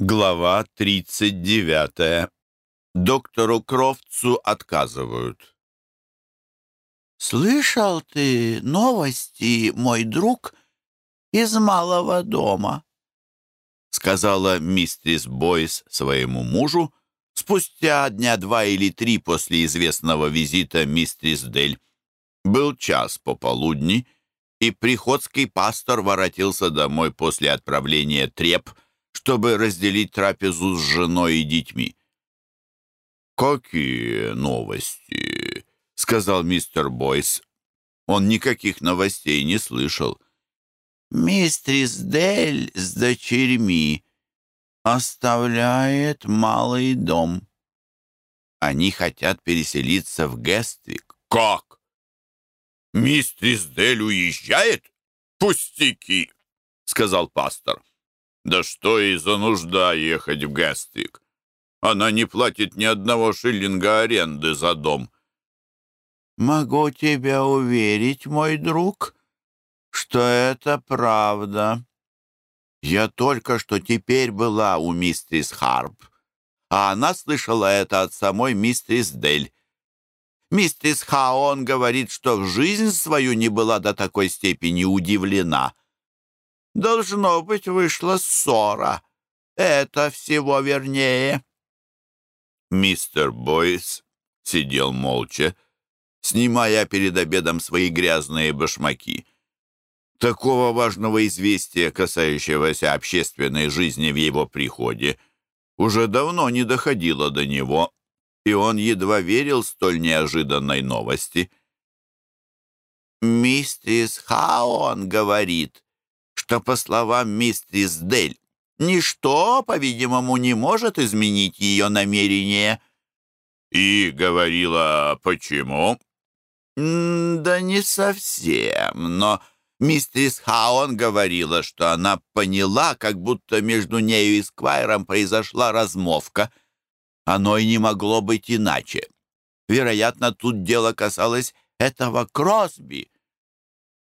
Глава 39. Доктору Кровцу отказывают. «Слышал ты новости, мой друг, из малого дома?» сказала мистерис Бойс своему мужу спустя дня два или три после известного визита мистерис Дель. Был час пополудни, и приходский пастор воротился домой после отправления треп — чтобы разделить трапезу с женой и детьми. «Какие новости?» — сказал мистер Бойс. Он никаких новостей не слышал. «Мистрис Дель с дочерьми оставляет малый дом. Они хотят переселиться в Гествик». «Как? Мистрис Дель уезжает? Пустяки!» — сказал пастор. Да что ей за нужда ехать в Гествик? Она не платит ни одного шиллинга аренды за дом. Могу тебя уверить, мой друг, что это правда. Я только что теперь была у мистерис Харп, а она слышала это от самой мистерис Дель. Мистерис Хаон говорит, что в жизнь свою не была до такой степени удивлена — Должно быть, вышла ссора. Это всего вернее. Мистер Бойс сидел молча, снимая перед обедом свои грязные башмаки. Такого важного известия, касающегося общественной жизни в его приходе, уже давно не доходило до него, и он едва верил столь неожиданной новости. «Миссис Хаон говорит, что, по словам мистерис Дель, ничто, по-видимому, не может изменить ее намерение. «И говорила, почему?» «Да не совсем, но мистерис Хаон говорила, что она поняла, как будто между нею и Сквайром произошла размовка. Оно и не могло быть иначе. Вероятно, тут дело касалось этого Кросби».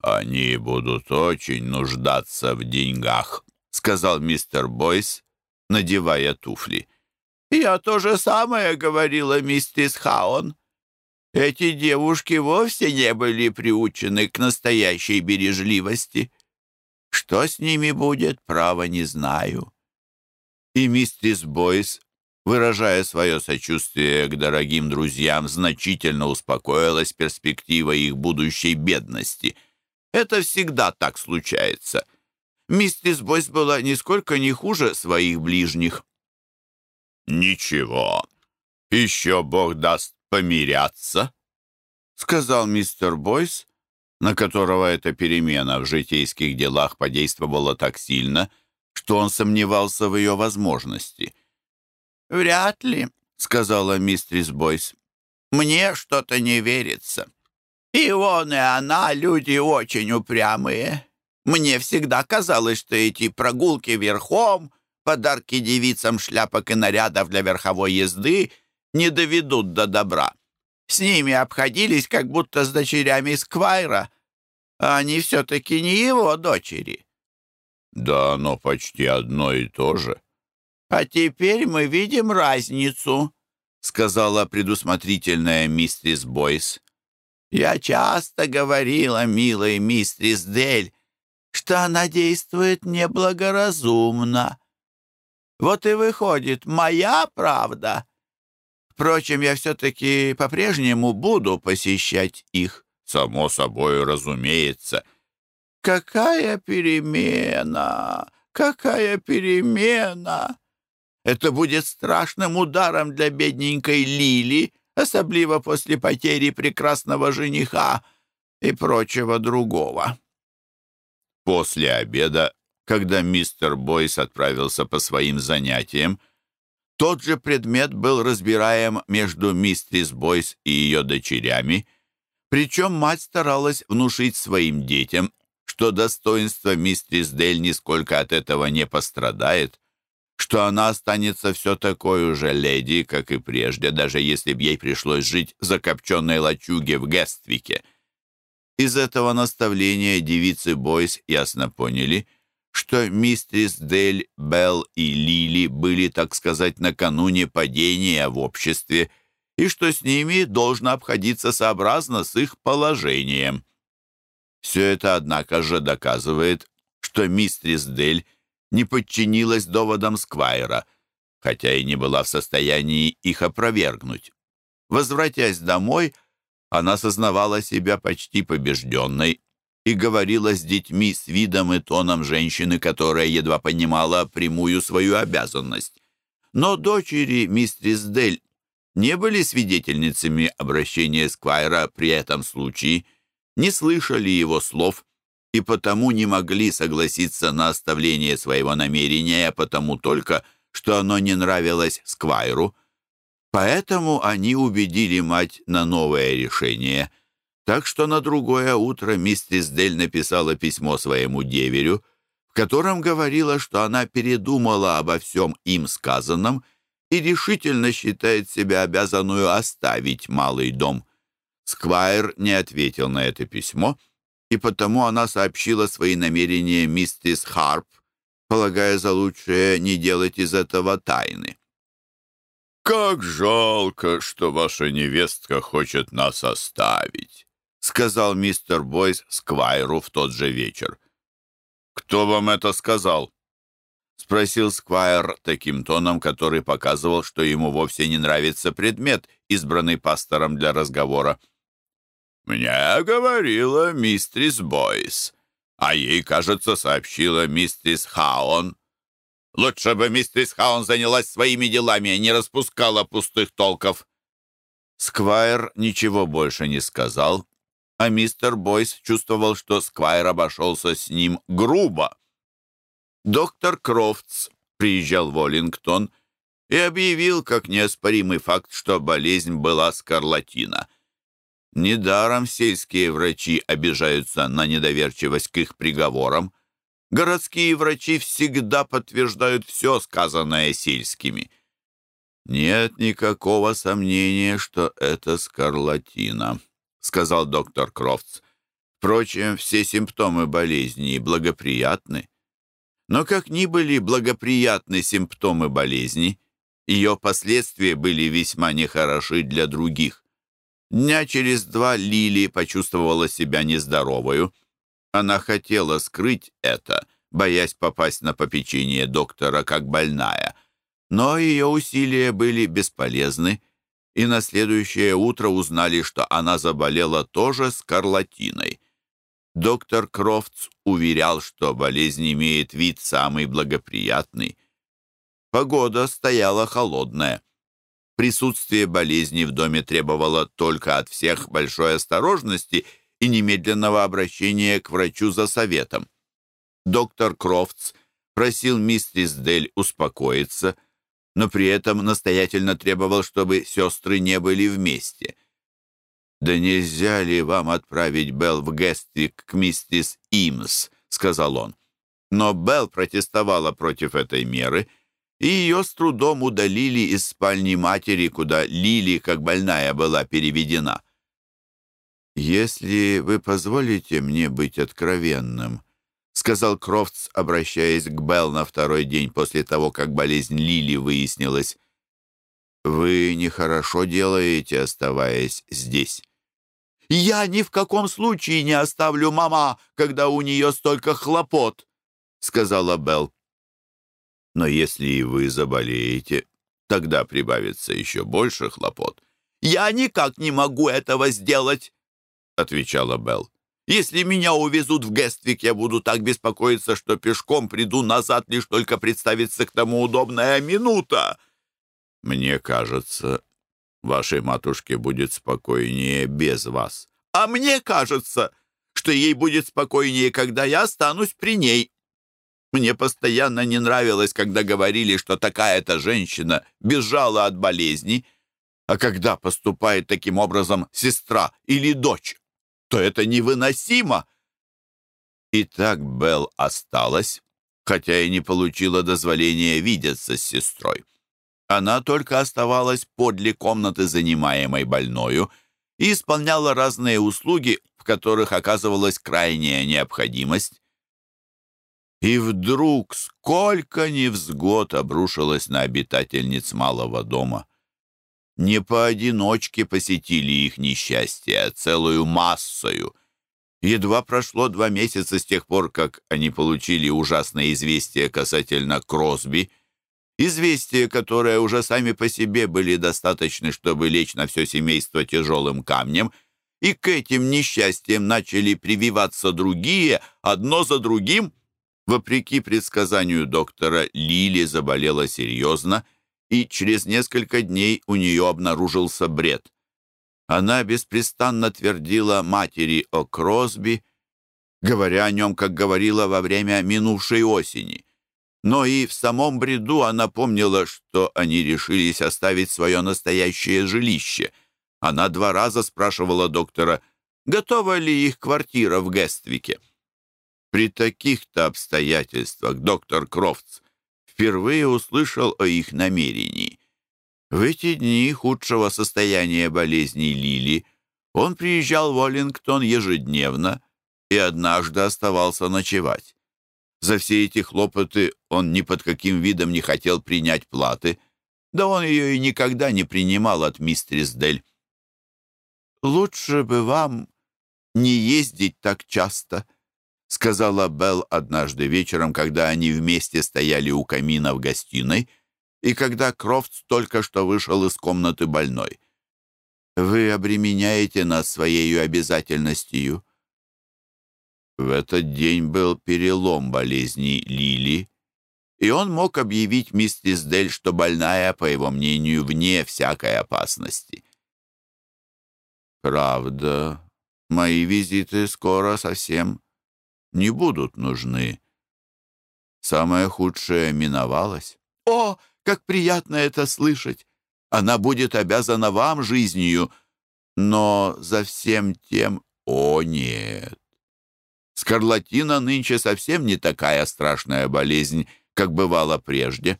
«Они будут очень нуждаться в деньгах», — сказал мистер Бойс, надевая туфли. «Я то же самое говорила миссис Хаун. Эти девушки вовсе не были приучены к настоящей бережливости. Что с ними будет, право не знаю». И миссис Бойс, выражая свое сочувствие к дорогим друзьям, значительно успокоилась перспективой их будущей бедности — это всегда так случается. Миссис Бойс была нисколько не хуже своих ближних. «Ничего, еще Бог даст помиряться», — сказал мистер Бойс, на которого эта перемена в житейских делах подействовала так сильно, что он сомневался в ее возможности. «Вряд ли», — сказала мистерис Бойс. «Мне что-то не верится». И он, и она люди очень упрямые. Мне всегда казалось, что эти прогулки верхом, подарки девицам шляпок и нарядов для верховой езды не доведут до добра. С ними обходились, как будто с дочерями Сквайра, а они все-таки не его дочери. Да, но почти одно и то же. А теперь мы видим разницу, сказала предусмотрительная миссис Бойс. Я часто говорила, милой мистерис Дель, что она действует неблагоразумно. Вот и выходит, моя правда. Впрочем, я все-таки по-прежнему буду посещать их. Само собой, разумеется. Какая перемена! Какая перемена! Это будет страшным ударом для бедненькой Лили, особливо после потери прекрасного жениха и прочего другого. После обеда, когда мистер Бойс отправился по своим занятиям, тот же предмет был разбираем между мистерис Бойс и ее дочерями, причем мать старалась внушить своим детям, что достоинство мистерис Дель нисколько от этого не пострадает, что она останется все такой же леди, как и прежде, даже если б ей пришлось жить в закопченной лачуге в Гествике. Из этого наставления девицы Бойс ясно поняли, что мистерис Дель, Белл и Лили были, так сказать, накануне падения в обществе, и что с ними должно обходиться сообразно с их положением. Все это, однако же, доказывает, что мистерис Дель не подчинилась доводам Сквайра, хотя и не была в состоянии их опровергнуть. Возвратясь домой, она сознавала себя почти побежденной и говорила с детьми с видом и тоном женщины, которая едва понимала прямую свою обязанность. Но дочери мистерис Дель не были свидетельницами обращения Сквайра при этом случае, не слышали его слов и потому не могли согласиться на оставление своего намерения, потому только, что оно не нравилось Сквайру. Поэтому они убедили мать на новое решение. Так что на другое утро миссис Дель написала письмо своему деверю, в котором говорила, что она передумала обо всем им сказанном и решительно считает себя обязанную оставить малый дом. Сквайр не ответил на это письмо, и потому она сообщила свои намерения миссис Харп, полагая за лучшее не делать из этого тайны. «Как жалко, что ваша невестка хочет нас оставить», сказал мистер Бойс Сквайру в тот же вечер. «Кто вам это сказал?» спросил Сквайр таким тоном, который показывал, что ему вовсе не нравится предмет, избранный пастором для разговора. «Мне говорила мистрис Бойс, а ей, кажется, сообщила мистрис Хаон. Лучше бы мистрис Хаун занялась своими делами, а не распускала пустых толков». Сквайр ничего больше не сказал, а мистер Бойс чувствовал, что Сквайр обошелся с ним грубо. Доктор Крофтс приезжал в Оллингтон и объявил как неоспоримый факт, что болезнь была скарлатина. Недаром сельские врачи обижаются на недоверчивость к их приговорам. Городские врачи всегда подтверждают все сказанное сельскими. «Нет никакого сомнения, что это скарлатина», — сказал доктор Крофтс. «Впрочем, все симптомы болезни благоприятны. Но как ни были благоприятны симптомы болезни, ее последствия были весьма нехороши для других. Дня через два Лили почувствовала себя нездоровою. Она хотела скрыть это, боясь попасть на попечение доктора как больная. Но ее усилия были бесполезны, и на следующее утро узнали, что она заболела тоже скарлатиной. Доктор Крофтс уверял, что болезнь имеет вид самый благоприятный. Погода стояла холодная. Присутствие болезни в доме требовало только от всех большой осторожности и немедленного обращения к врачу за советом. Доктор Крофтс просил мистерис Дель успокоиться, но при этом настоятельно требовал, чтобы сестры не были вместе. «Да нельзя ли вам отправить Белл в Гествик к миссис Имс?» — сказал он. Но Белл протестовала против этой меры, и ее с трудом удалили из спальни матери, куда Лили, как больная, была переведена. «Если вы позволите мне быть откровенным», — сказал Крофтс, обращаясь к Белл на второй день после того, как болезнь Лили выяснилась, «вы нехорошо делаете, оставаясь здесь». «Я ни в каком случае не оставлю мама, когда у нее столько хлопот», — сказала Белл. «Но если и вы заболеете, тогда прибавится еще больше хлопот». «Я никак не могу этого сделать», — отвечала Белл. «Если меня увезут в Гествик, я буду так беспокоиться, что пешком приду назад, лишь только представится к тому удобная минута». «Мне кажется, Вашей матушке будет спокойнее без вас. А мне кажется, что ей будет спокойнее, когда я останусь при ней. Мне постоянно не нравилось, когда говорили, что такая-то женщина бежала от болезни, а когда поступает таким образом сестра или дочь, то это невыносимо. И так Белл осталась, хотя и не получила дозволения видеться с сестрой. Она только оставалась подле комнаты, занимаемой больною, и исполняла разные услуги, в которых оказывалась крайняя необходимость. И вдруг сколько невзгод обрушилось на обитательниц малого дома. Не поодиночке посетили их несчастье, а целую массою. Едва прошло два месяца с тех пор, как они получили ужасное известие касательно Кросби, известия, которые уже сами по себе были достаточны, чтобы лечь на все семейство тяжелым камнем, и к этим несчастьям начали прививаться другие, одно за другим. Вопреки предсказанию доктора, Лили заболела серьезно — и через несколько дней у нее обнаружился бред. Она беспрестанно твердила матери о Кросби, говоря о нем, как говорила во время минувшей осени. Но и в самом бреду она помнила, что они решились оставить свое настоящее жилище. Она два раза спрашивала доктора, готова ли их квартира в Гествике. При таких-то обстоятельствах доктор Крофтс впервые услышал о их намерении. В эти дни худшего состояния болезни Лили он приезжал в Оллингтон ежедневно и однажды оставался ночевать. За все эти хлопоты он ни под каким видом не хотел принять платы, да он ее и никогда не принимал от мистерис Дель. «Лучше бы вам не ездить так часто», сказала Белл однажды вечером, когда они вместе стояли у камина в гостиной, и когда Крофтс только что вышел из комнаты больной. «Вы обременяете нас своей обязательностью». В этот день был перелом болезни Лили, и он мог объявить миссис Дель, что больная, по его мнению, вне всякой опасности. «Правда, мои визиты скоро совсем не будут нужны. Самое худшее миновалось. О, как приятно это слышать! Она будет обязана вам жизнью, но за всем тем... О, нет! Скарлатина нынче совсем не такая страшная болезнь, как бывало прежде.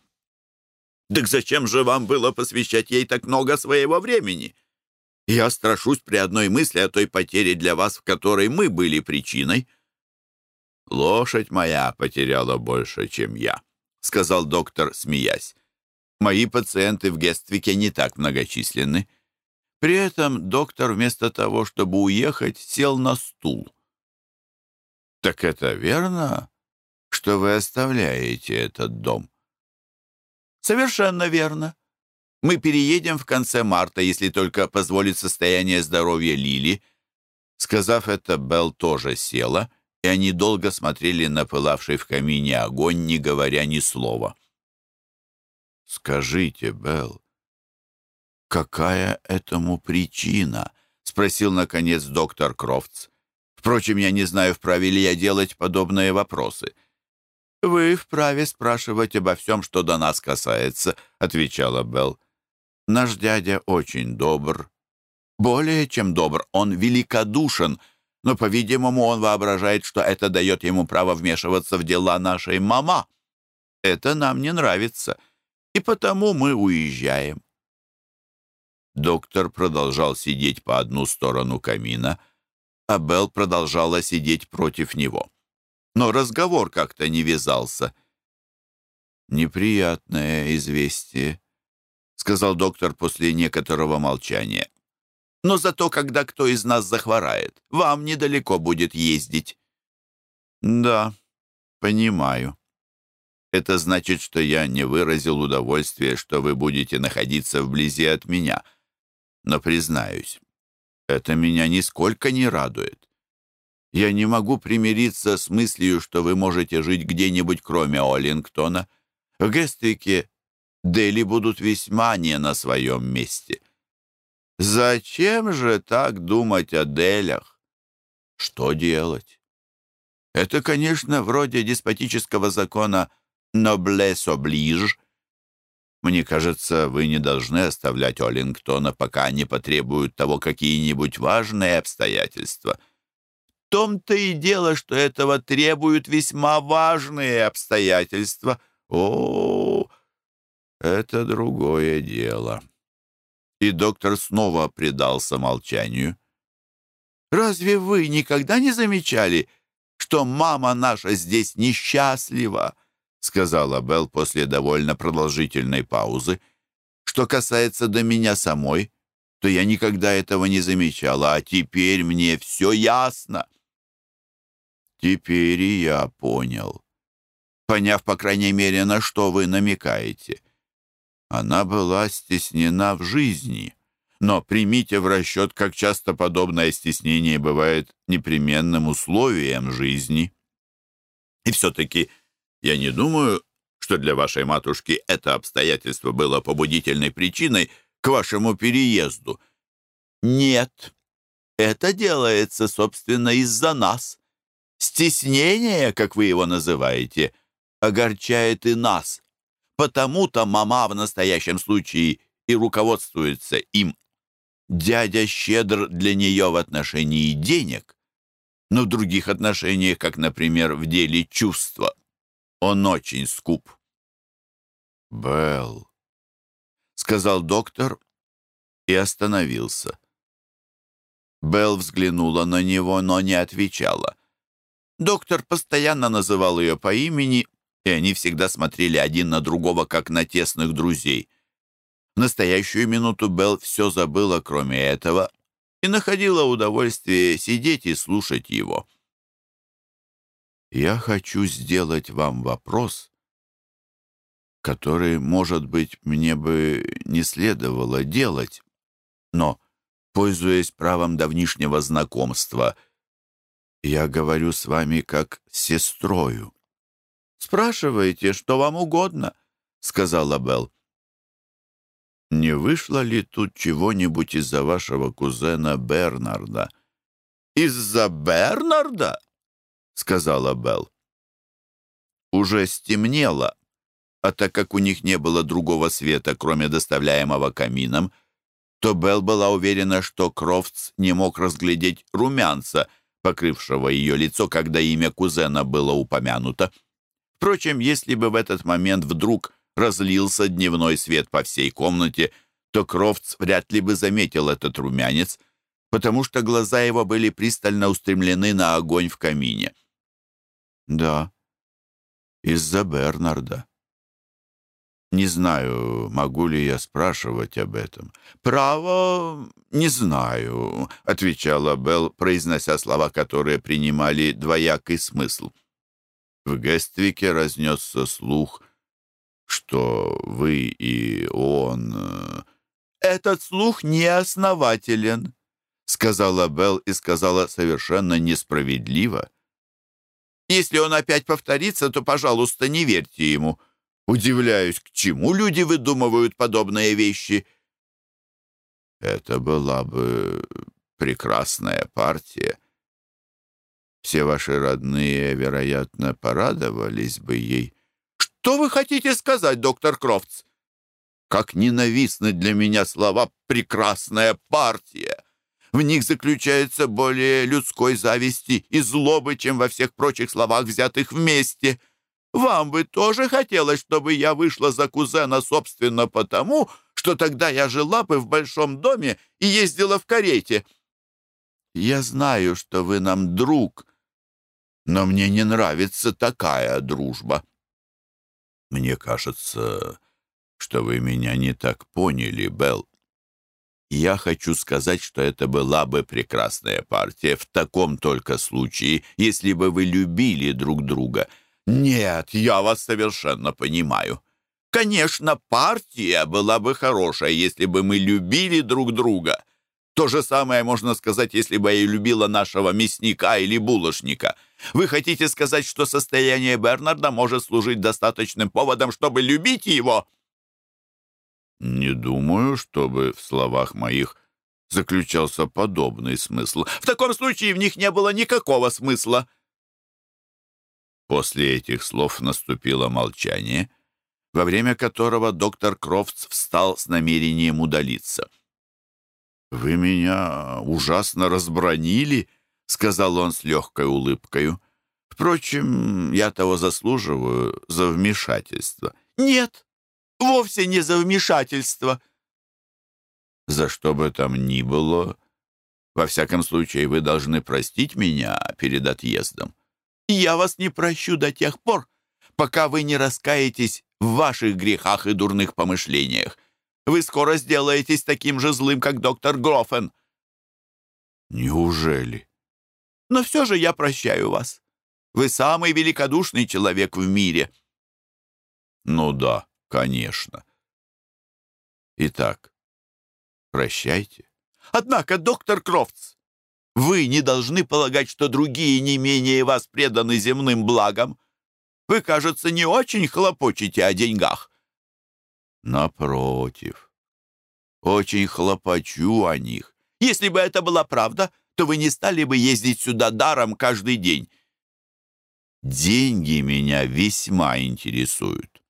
Так зачем же вам было посвящать ей так много своего времени? Я страшусь при одной мысли о той потере для вас, в которой мы были причиной. «Лошадь моя потеряла больше, чем я», — сказал доктор, смеясь. «Мои пациенты в Гествике не так многочисленны». При этом доктор вместо того, чтобы уехать, сел на стул. «Так это верно, что вы оставляете этот дом?» «Совершенно верно. Мы переедем в конце марта, если только позволит состояние здоровья Лили». Сказав это, Белл тоже села — и они долго смотрели на пылавший в камине огонь, не говоря ни слова. «Скажите, Белл, какая этому причина?» — спросил, наконец, доктор Крофтс. «Впрочем, я не знаю, вправе ли я делать подобные вопросы». «Вы вправе спрашивать обо всем, что до нас касается», — отвечала Белл. «Наш дядя очень добр. Более чем добр, он великодушен, но, по-видимому, он воображает, что это дает ему право вмешиваться в дела нашей мама. Это нам не нравится, и потому мы уезжаем. Доктор продолжал сидеть по одну сторону камина, а Белл продолжала сидеть против него. Но разговор как-то не вязался. «Неприятное известие», — сказал доктор после некоторого молчания. Но зато, когда кто из нас захворает, вам недалеко будет ездить». «Да, понимаю. Это значит, что я не выразил удовольствия, что вы будете находиться вблизи от меня. Но, признаюсь, это меня нисколько не радует. Я не могу примириться с мыслью, что вы можете жить где-нибудь, кроме Оллингтона. В Гествике Дели будут весьма не на своем месте». Зачем же так думать о Делях? Что делать? Это, конечно, вроде деспотического закона «noblesse oblige». Мне кажется, вы не должны оставлять Оллингтона, пока не потребуют того какие-нибудь важные обстоятельства. В том-то и дело, что этого требуют весьма важные обстоятельства. О, это другое дело и доктор снова предался молчанию. «Разве вы никогда не замечали, что мама наша здесь несчастлива, сказала Белл после довольно продолжительной паузы. Что касается до меня самой, то я никогда этого не замечала, а теперь мне все ясно. Теперь я понял. Поняв, по крайней мере, на что вы намекаете. Она была стеснена в жизни. Но примите в расчет, как часто подобное стеснение бывает непременным условием жизни. И все-таки я не думаю, что для вашей матушки это обстоятельство было побудительной причиной к вашему переезду. Нет, это делается, собственно, из-за нас. Стеснение, как вы его называете, огорчает и нас. Потому-то мама в настоящем случае и руководствуется им. Дядя щедр для нее в отношении денег, но в других отношениях, как, например, в деле чувства, он очень скуп. «Белл», — сказал доктор и остановился. Белл взглянула на него, но не отвечала. Доктор постоянно называл ее по имени, и они всегда смотрели один на другого, как на тесных друзей — в настоящую минуту Белл все забыла, кроме этого, и находила удовольствие сидеть и слушать его. «Я хочу сделать вам вопрос, который, может быть, мне бы не следовало делать, но, пользуясь правом давнишнего знакомства, я говорю с вами как с сестрою». «Спрашивайте, что вам угодно», — сказала Белл. Не вышло ли тут чего-нибудь из-за вашего кузена Бернарда? Из-за Бернарда? сказала Белл. Уже стемнело, а так как у них не было другого света, кроме доставляемого камином, то Белл была уверена, что Крофтс не мог разглядеть румянца, покрывшего ее лицо, когда имя кузена было упомянуто. Впрочем, если бы в этот момент вдруг разлился дневной свет по всей комнате, то Крофтс вряд ли бы заметил этот румянец, потому что глаза его были пристально устремлены на огонь в камине. «Да, из-за Бернарда. Не знаю, могу ли я спрашивать об этом». «Право, не знаю», — отвечала Белл, произнося слова, которые принимали двоякий смысл. В Гествике разнесся слух — что вы и он...» э, «Этот слух неоснователен», — сказала Белл и сказала совершенно несправедливо. «Если он опять повторится, то, пожалуйста, не верьте ему. Удивляюсь, к чему люди выдумывают подобные вещи». «Это была бы прекрасная партия. Все ваши родные, вероятно, порадовались бы ей». Что вы хотите сказать, доктор Крофтс? Как ненавистны для меня слова «прекрасная партия». В них заключается более людской зависти и злобы, чем во всех прочих словах, взятых вместе. Вам бы тоже хотелось, чтобы я вышла за кузена, собственно, потому, что тогда я жила бы в большом доме и ездила в карете. Я знаю, что вы нам друг, но мне не нравится такая дружба. «Мне кажется, что вы меня не так поняли, Белл. Я хочу сказать, что это была бы прекрасная партия в таком только случае, если бы вы любили друг друга. Нет, я вас совершенно понимаю. Конечно, партия была бы хорошая, если бы мы любили друг друга. То же самое можно сказать, если бы я любила нашего мясника или булочника. Вы хотите сказать, что состояние Бернарда может служить достаточным поводом, чтобы любить его?» «Не думаю, чтобы в словах моих заключался подобный смысл. В таком случае в них не было никакого смысла». После этих слов наступило молчание, во время которого доктор Крофтс встал с намерением удалиться. «Вы меня ужасно разбронили», — сказал он с легкой улыбкою. «Впрочем, я того заслуживаю за вмешательство». «Нет, вовсе не за вмешательство». «За что бы там ни было, во всяком случае, вы должны простить меня перед отъездом. Я вас не прощу до тех пор, пока вы не раскаетесь в ваших грехах и дурных помышлениях. Вы скоро сделаетесь таким же злым, как доктор Грофен». «Неужели?» «Но все же я прощаю вас. Вы самый великодушный человек в мире». «Ну да, конечно». «Итак, прощайте». «Однако, доктор Крофтс, вы не должны полагать, что другие не менее вас преданы земным благам. Вы, кажется, не очень хлопочете о деньгах». «Напротив, очень хлопочу о них. Если бы это была правда, то вы не стали бы ездить сюда даром каждый день». «Деньги меня весьма интересуют.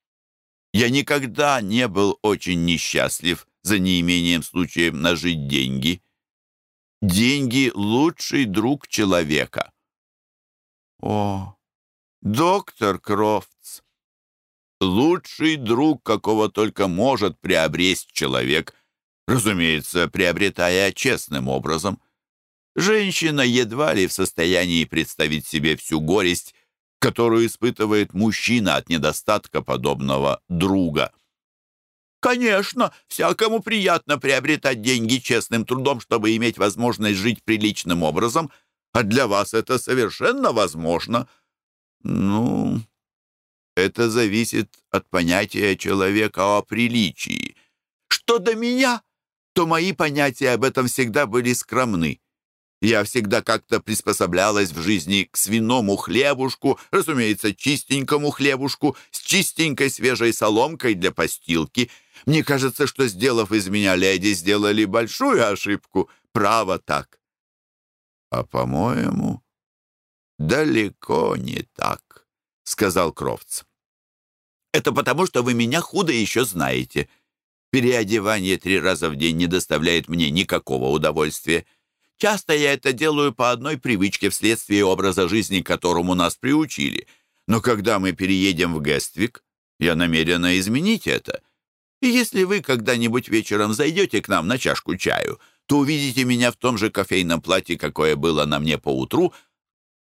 Я никогда не был очень несчастлив за неимением случаев нажить деньги». Деньги — лучший друг человека. О, доктор Крофтс, лучший друг, какого только может приобрести человек, разумеется, приобретая честным образом. Женщина едва ли в состоянии представить себе всю горесть, которую испытывает мужчина от недостатка подобного друга. Конечно, всякому приятно приобретать деньги честным трудом, чтобы иметь возможность жить приличным образом, а для вас это совершенно возможно. Ну, это зависит от понятия человека о приличии. Что до меня, то мои понятия об этом всегда были скромны. Я всегда как-то приспособлялась в жизни к свиному хлебушку, разумеется, чистенькому хлебушку, с чистенькой свежей соломкой для постилки — мне кажется, что, сделав из меня леди, сделали большую ошибку. Право так. А, по-моему, далеко не так, — сказал Крофтс. Это потому, что вы меня худо еще знаете. Переодевание три раза в день не доставляет мне никакого удовольствия. Часто я это делаю по одной привычке вследствие образа жизни, которому нас приучили. Но когда мы переедем в Гествик, я намерена изменить это. И если вы когда-нибудь вечером зайдете к нам на чашку чаю, то увидите меня в том же кофейном платье, какое было на мне поутру,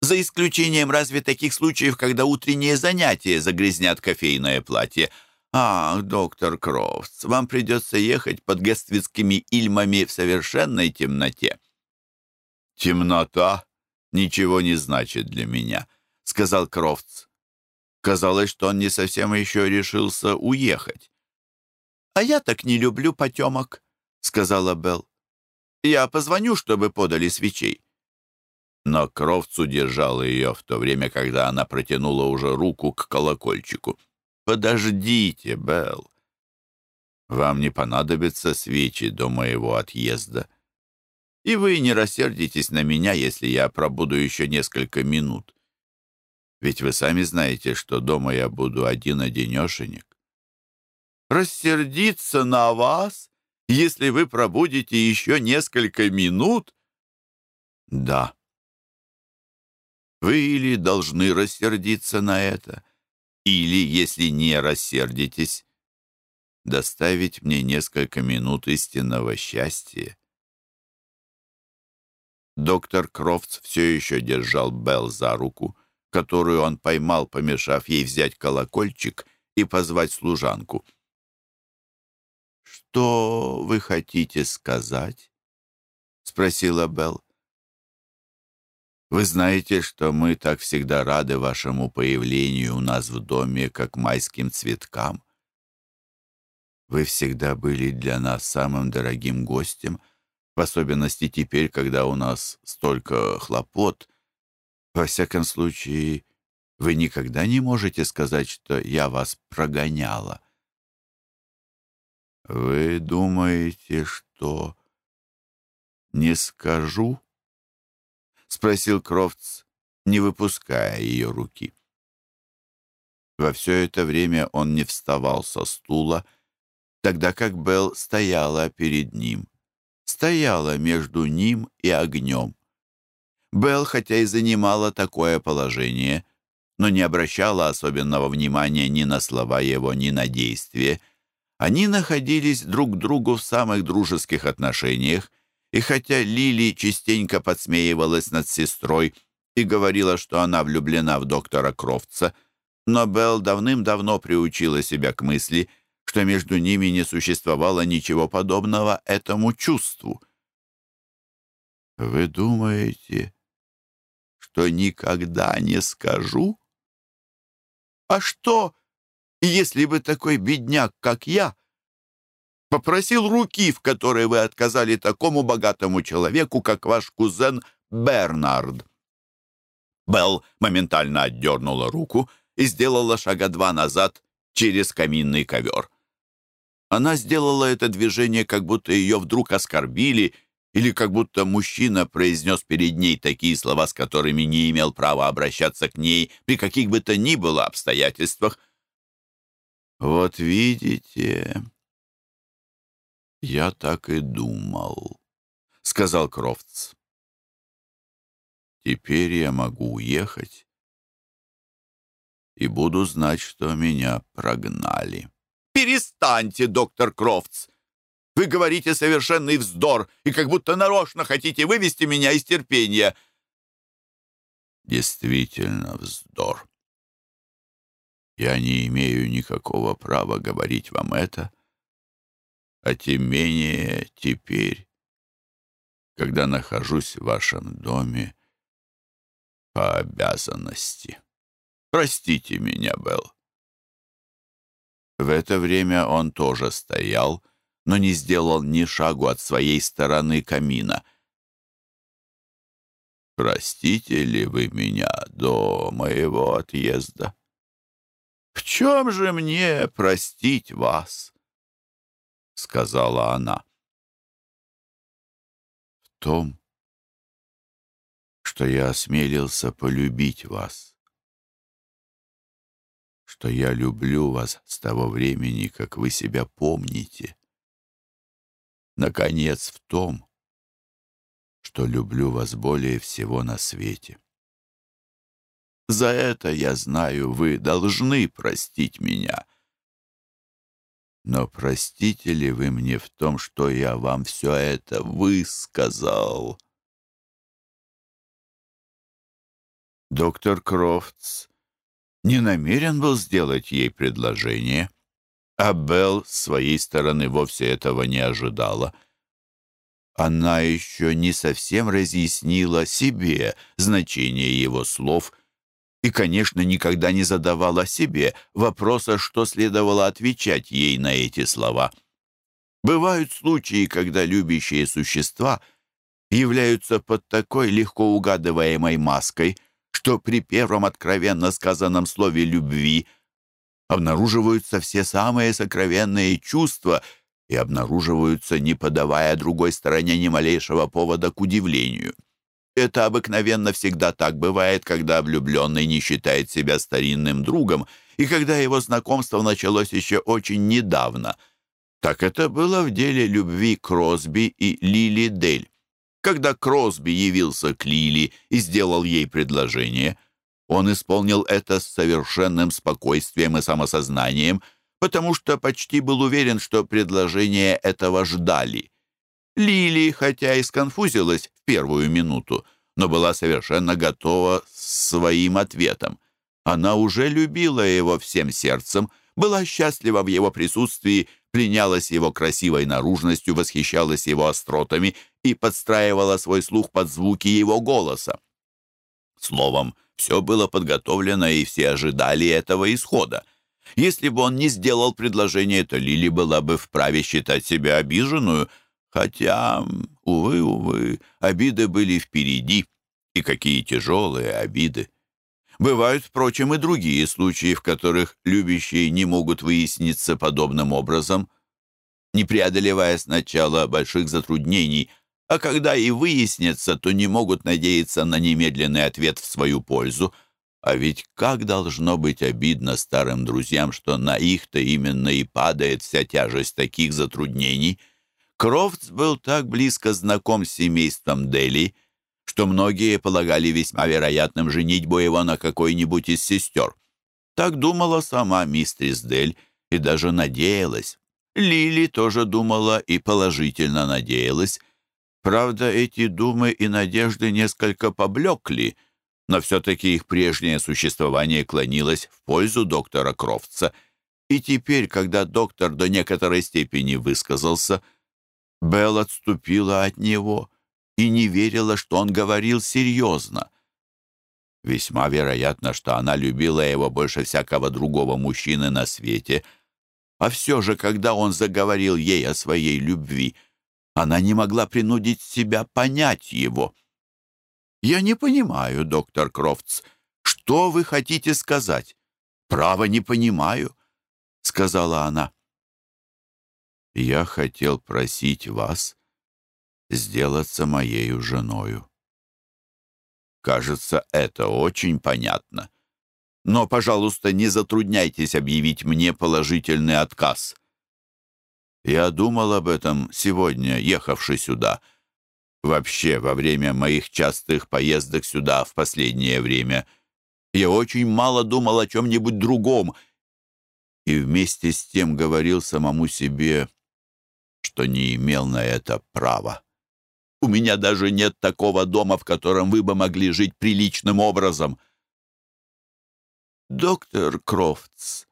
за исключением разве таких случаев, когда утренние занятия загрязнят кофейное платье. Ах, доктор Крофтс, вам придется ехать под гествицкими ильмами в совершенной темноте. «Темнота ничего не значит для меня», — сказал Крофтс. Казалось, что он не совсем еще решился уехать. «А я так не люблю потемок», — сказала Белл. «Я позвоню, чтобы подали свечей». Но Кровц удержал ее в то время, когда она протянула уже руку к колокольчику. «Подождите, Белл. Вам не понадобятся свечи до моего отъезда. И вы не рассердитесь на меня, если я пробуду еще несколько минут. Ведь вы сами знаете, что дома я буду один-одинешенек рассердиться на вас, если вы пробудете еще несколько минут? Да. Вы или должны рассердиться на это, или, если не рассердитесь, доставить мне несколько минут истинного счастья. Доктор Крофтс все еще держал Белл за руку, которую он поймал, помешав ей взять колокольчик и позвать служанку. «Что вы хотите сказать?» — спросила Белл. «Вы знаете, что мы так всегда рады вашему появлению у нас в доме, как майским цветкам. Вы всегда были для нас самым дорогим гостем, в особенности теперь, когда у нас столько хлопот. Во всяком случае, вы никогда не можете сказать, что я вас прогоняла». «Вы думаете, что...» «Не скажу?» — спросил Крофтс, не выпуская ее руки. Во все это время он не вставал со стула, тогда как Белл стояла перед ним, стояла между ним и огнем. Белл, хотя и занимала такое положение, но не обращала особенного внимания ни на слова его, ни на действия, они находились друг к другу в самых дружеских отношениях, и хотя Лили частенько подсмеивалась над сестрой, и говорила, что она влюблена в доктора Крофтса, но Белл давным-давно приучила себя к мысли, что между ними не существовало ничего подобного этому чувству. «Вы думаете, что никогда не скажу? А что, если бы такой бедняк, как я, попросил руки, в которой вы отказали такому богатому человеку, как ваш кузен Бернард?» Белл моментально отдернула руку и сделала шага два назад через каминный ковер. Она сделала это движение, как будто ее вдруг оскорбили, или как будто мужчина произнес перед ней такие слова, с которыми не имел права обращаться к ней при каких бы то ни было обстоятельствах. «Вот видите, я так и думал», — сказал Крофтс. Теперь я могу уехать и буду знать, что меня прогнали. «Перестаньте, доктор Крофтс! Вы говорите совершенный вздор и как будто нарочно хотите вывести меня из терпения». «Действительно вздор. Я не имею никакого права говорить вам это, а тем менее теперь, когда нахожусь в вашем доме, по обязанности. Простите меня, Белл. В это время он тоже стоял, но не сделал ни шагу от своей стороны камина. «Простите ли вы меня до моего отъезда?» «В чем же мне простить вас?» — сказала она. «В том, что я осмелился полюбить вас, что я люблю вас с того времени, как вы себя помните. Наконец, в том, что люблю вас более всего на свете. За это, я знаю, вы должны простить меня. Но простите ли вы мне в том, что я вам все это высказал?» Доктор Крофтс не намерен был сделать ей предложение, а Белл с своей стороны вовсе этого не ожидала. Она еще не совсем разъяснила себе значение его слов и, конечно, никогда не задавала себе вопроса, что следовало отвечать ей на эти слова. Бывают случаи, когда любящие существа являются под такой легко угадываемой маской — что при первом откровенно сказанном слове «любви» обнаруживаются все самые сокровенные чувства и обнаруживаются, не подавая другой стороне ни малейшего повода к удивлению. Это обыкновенно всегда так бывает, когда влюбленный не считает себя старинным другом и когда его знакомство началось еще очень недавно. Так это было в деле любви Кросби и Лили Дель. Когда Кросби явился к Лили и сделал ей предложение, он исполнил это с совершенным спокойствием и самосознанием, потому что почти был уверен, что предложение этого ждали. Лили, хотя и сконфузилась в первую минуту, но была совершенно готова с своим ответом. Она уже любила его всем сердцем, была счастлива в его присутствии, пленялась его красивой наружностью, восхищалась его остротами и подстраивала свой слух под звуки его голоса. Словом, все было подготовлено, и все ожидали этого исхода. Если бы он не сделал предложение, то Лили была бы вправе считать себя обиженную, хотя, увы, увы, обиды были впереди, и какие тяжелые обиды. Бывают, впрочем, и другие случаи, в которых любящие не могут выясниться подобным образом, не преодолевая сначала больших затруднений – а когда и выяснится, то не могут надеяться на немедленный ответ в свою пользу. А ведь как должно быть обидно старым друзьям, что на их-то именно и падает вся тяжесть таких затруднений. Крофтс был так близко знаком с семейством Дели, что многие полагали весьма вероятным женитьбу его на какой-нибудь из сестер. Так думала сама мистерис Дель и даже надеялась. Лили тоже думала и положительно надеялась, Правда, эти думы и надежды несколько поблекли, но все-таки их прежнее существование клонилось в пользу доктора Крофтса. И теперь, когда доктор до некоторой степени высказался, Белл отступила от него и не верила, что он говорил серьезно. Весьма вероятно, что она любила его больше всякого другого мужчины на свете, а все же, когда он заговорил ей о своей любви, она не могла принудить себя понять его. «Я не понимаю, доктор Крофтс, что вы хотите сказать?» «Право не понимаю», — сказала она. «Я хотел просить вас сделаться моею женою». Кажется, это очень понятно. Но, пожалуйста, не затрудняйтесь объявить мне положительный отказ. Я думал об этом сегодня, ехавший сюда. Вообще, во время моих частых поездок сюда в последнее время я очень мало думал о чем-нибудь другом и вместе с тем говорил самому себе, что не имел на это права. У меня даже нет такого дома, в котором вы бы могли жить приличным образом. Доктор Крофтс,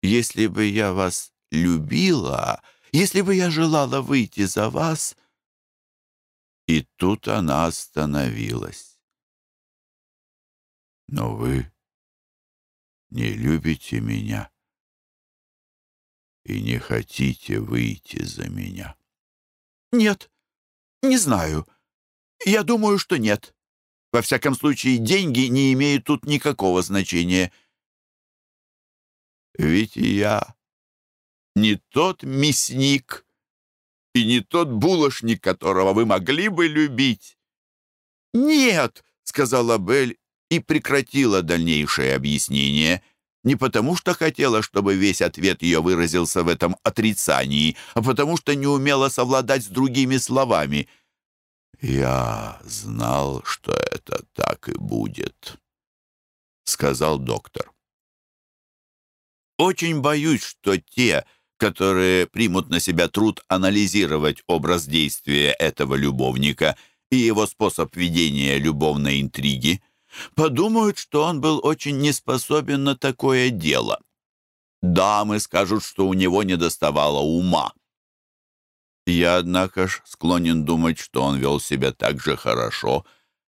если бы я вас любила, если бы я желала выйти за вас... И тут она остановилась. Но вы не любите меня и не хотите выйти за меня. Нет, «Не знаю. Я думаю, что нет. Во всяком случае, деньги не имеют тут никакого значения». «Ведь я не тот мясник и не тот булочник, которого вы могли бы любить». «Нет», — сказала Белль и прекратила дальнейшее объяснение — не потому что хотела, чтобы весь ответ ее выразился в этом отрицании, а потому что не умела совладать с другими словами. «Я знал, что это так и будет», — сказал доктор. «Очень боюсь, что те, которые примут на себя труд анализировать образ действия этого любовника и его способ ведения любовной интриги, — подумают, что он был очень неспособен на такое дело. Дамы скажут, что у него недоставало ума. Я, однако ж, склонен думать, что он вел себя так же хорошо,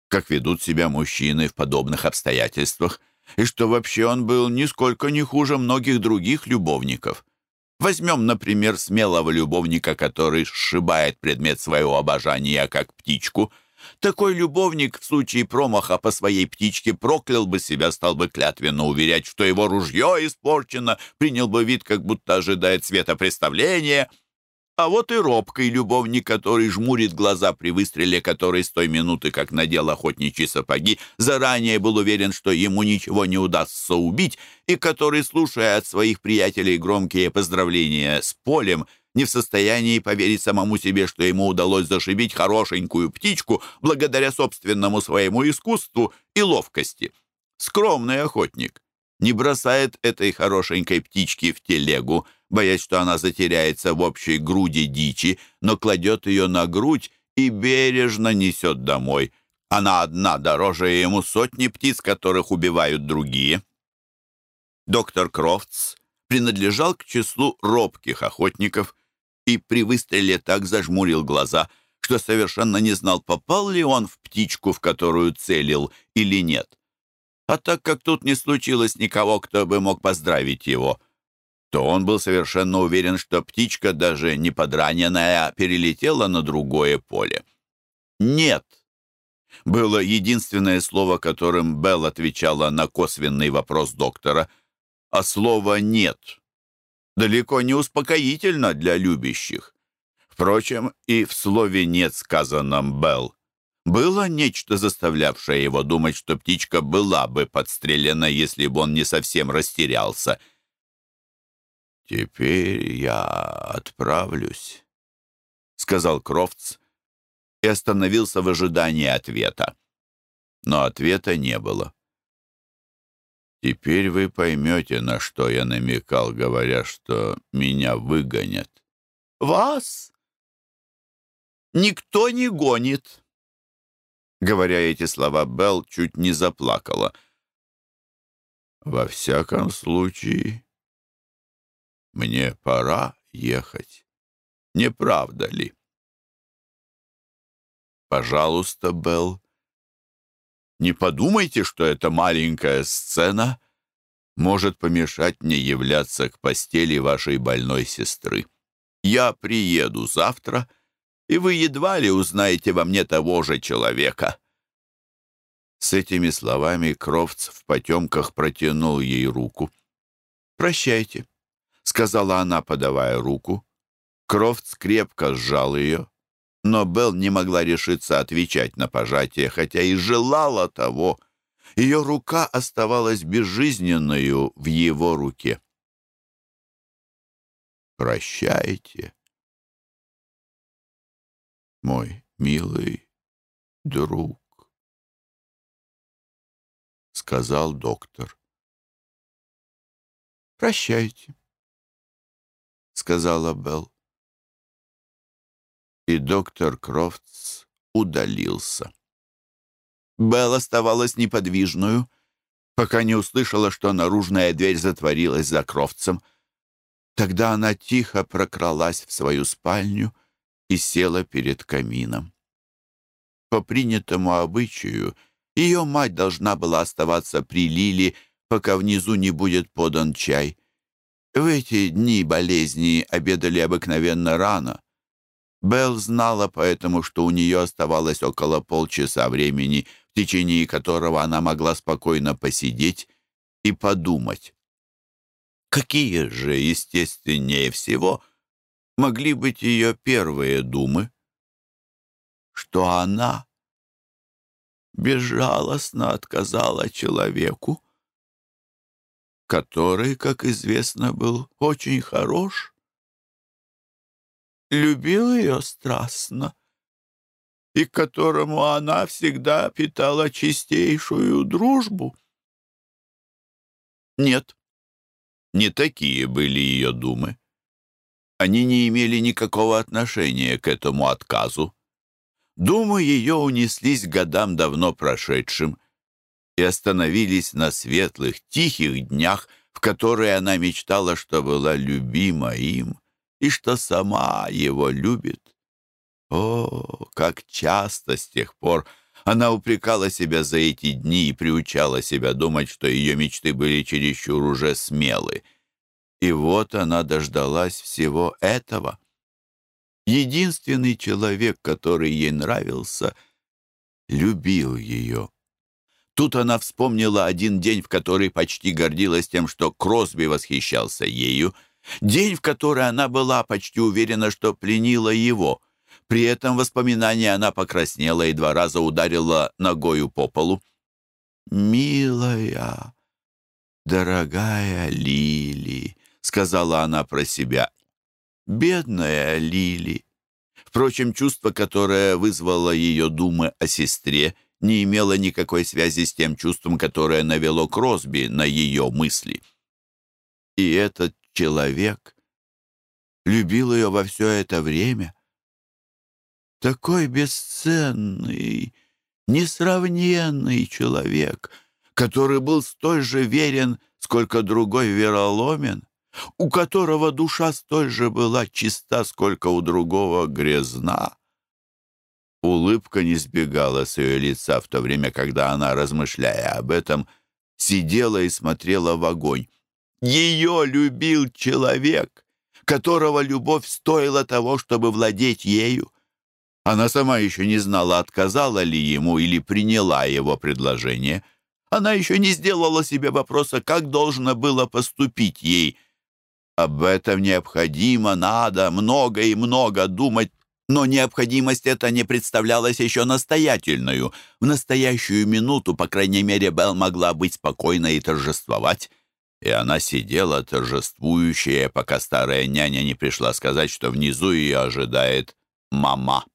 как ведут себя мужчины в подобных обстоятельствах, и что вообще он был нисколько не хуже многих других любовников. Возьмем, например, смелого любовника, который сшибает предмет своего обожания, как птичку — такой любовник в случае промаха по своей птичке проклял бы себя, стал бы клятвенно уверять, что его ружье испорчено, принял бы вид, как будто ожидает светопреставления. А вот и робкий любовник, который жмурит глаза при выстреле, который с той минуты, как надел охотничьи сапоги, заранее был уверен, что ему ничего не удастся убить, и который, слушая от своих приятелей громкие поздравления с полем, не в состоянии поверить самому себе, что ему удалось зашибить хорошенькую птичку благодаря собственному своему искусству и ловкости. Скромный охотник не бросает этой хорошенькой птички в телегу, боясь, что она затеряется в общей груди дичи, но кладет ее на грудь и бережно несет домой. Она одна дороже ему сотни птиц, которых убивают другие. Доктор Крофтс принадлежал к числу робких охотников, и при выстреле так зажмурил глаза, что совершенно не знал, попал ли он в птичку, в которую целил, или нет. А так как тут не случилось никого, кто бы мог поздравить его, то он был совершенно уверен, что птичка, даже не подраненная, перелетела на другое поле. «Нет» было единственное слово, которым Белл отвечала на косвенный вопрос доктора, а слово «нет» далеко не успокоительно для любящих. Впрочем, и в слове «нет» сказанном «Белл» было нечто, заставлявшее его думать, что птичка была бы подстрелена, если бы он не совсем растерялся. «Теперь я отправлюсь», — сказал Крофтс и остановился в ожидании ответа. Но ответа не было. Теперь вы поймете, на что я намекал, говоря, что меня выгонят. Вас? Никто не гонит. Говоря эти слова, Белл чуть не заплакала. «Во всяком случае, мне пора ехать. Не правда ли?» «Пожалуйста, Белл, не подумайте, что эта маленькая сцена может помешать мне являться к постели вашей больной сестры. Я приеду завтра, и вы едва ли узнаете во мне того же человека». С этими словами Крофтс в потемках протянул ей руку. «Прощайте», — сказала она, подавая руку. Крофтс крепко сжал ее, но Белл не могла решиться отвечать на пожатие, хотя и желала того. Ее рука оставалась безжизненную в его руке. «Прощайте, мой милый друг», — сказал доктор. «Прощайте», — сказала Белл и доктор Крофтс удалился. Белл оставалась неподвижную, пока не услышала, что наружная дверь затворилась за Крофтсом. Тогда она тихо прокралась в свою спальню и села перед камином. По принятому обычаю, ее мать должна была оставаться при Лиле, пока внизу не будет подан чай. В эти дни болезни обедали обыкновенно рано. Белл знала поэтому, что у нее оставалось около полчаса времени, в течение которого она могла спокойно посидеть и подумать. Какие же, естественнее всего, могли быть ее первые думы? Что она безжалостно отказала человеку, который, как известно, был очень хорош любил ее страстно и к которому она всегда питала чистейшую дружбу. Нет, не такие были ее думы. Они не имели никакого отношения к этому отказу. Думы ее унеслись годам давно прошедшим и остановились на светлых, тихих днях, в которые она мечтала, что была любима им и что сама его любит. О, как часто с тех пор она упрекала себя за эти дни и приучала себя думать, что ее мечты были чересчур уже смелы. И вот она дождалась всего этого. Единственный человек, который ей нравился, любил ее. Тут она вспомнила один день, в который почти гордилась тем, что Кросби восхищался ею — День, в который она была почти уверена, что пленила его. При этом воспоминании она покраснела и два раза ударила ногою по полу. «Милая, дорогая Лили», — сказала она про себя. «Бедная Лили». Впрочем, чувство, которое вызвало ее думы о сестре, не имело никакой связи с тем чувством, которое навело Кросби на ее мысли. И этот человек, любил ее во все это время. Такой бесценный, несравненный человек, который был столь же верен, сколько другой вероломен, у которого душа столь же была чиста, сколько у другого грязна. Улыбка не сбегала с ее лица в то время, когда она, размышляя об этом, сидела и смотрела в огонь. Ее любил человек, которого любовь стоила того, чтобы владеть ею. Она сама еще не знала, отказала ли ему или приняла его предложение. Она еще не сделала себе вопроса, как должно было поступить ей. Об этом необходимо, надо, много и много думать, но необходимость эта не представлялась еще настоятельную. В настоящую минуту, по крайней мере, Белл могла быть спокойна и торжествовать и она сидела торжествующая, пока старая няня не пришла сказать, что внизу ее ожидает мама.